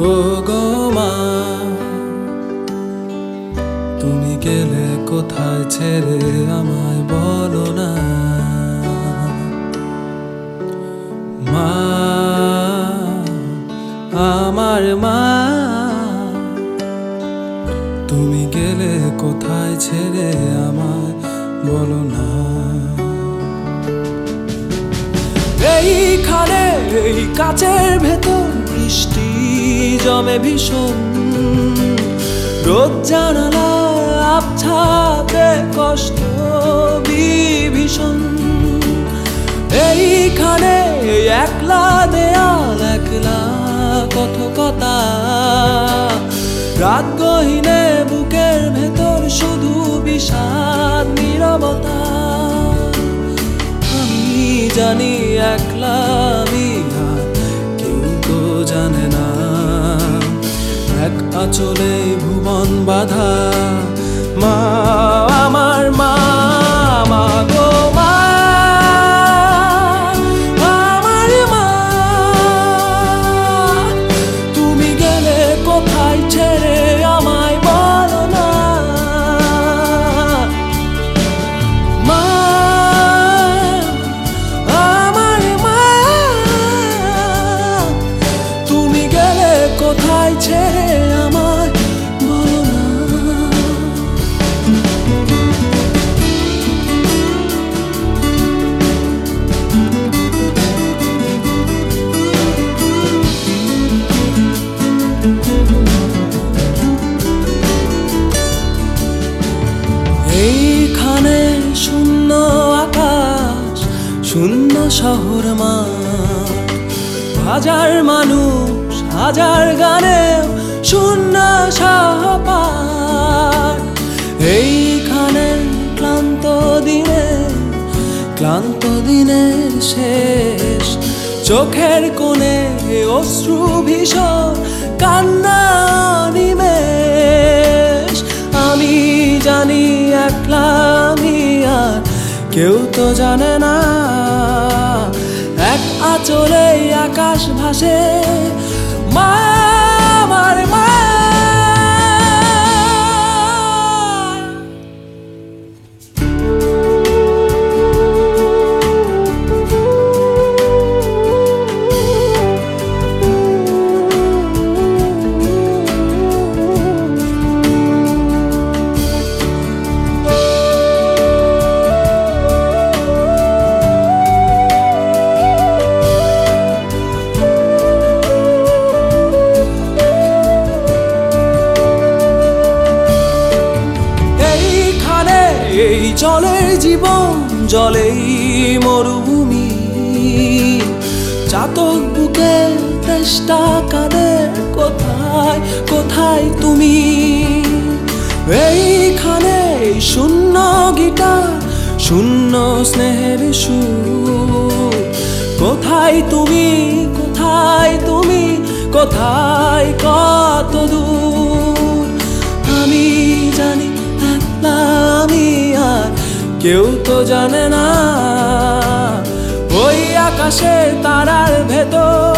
ও গো মা, তুমি গেলে কোথায় ছেড়ে আমায় বলো না? মা, আমার মা, তুমি গেলে কোথায় ছেড়ে আমায় বলো না? এই এইখানে, এই কাচের ভেতর বৃষ্টি জমে ভীষণ। রোদ জানালা আবছাতে কষ্ট বিভীষণ। এইখানে একলা দেয়াল, একলা কথকতা। রাত গহিনে বুকের ভেতর শুধু বিষাদ, নীরবতা। আমি জানি একলা আচলে ভুবন বাধা। শূন্য আকাশ, শূন্য শহর মা হাজার মানুষ, হাজার গানে শূন্য সহপাঠ এইখানে ক্লান্ত দিনে, ক্লান্ত দিনের শেষ। চোখের কোণে অশ্রু ভীষণ, কান্না নিমেষ কেউ তো জানে না। এক আচলে আকাশ ভাসে মা জলের জীবন, জলেই মরুভূমি। চাতক বুকে তেষ্টা কাঁদে, কোথায় কোথায় তুমি? এইখানে এই শূন্য গিটার, শূন্য স্নেহের সুর। কোথায় তুমি কোথায় তুমি, কোথায় কত দূর? আমি জানি কেউ তো জানে না। ওই আকাশে তারার ভেতর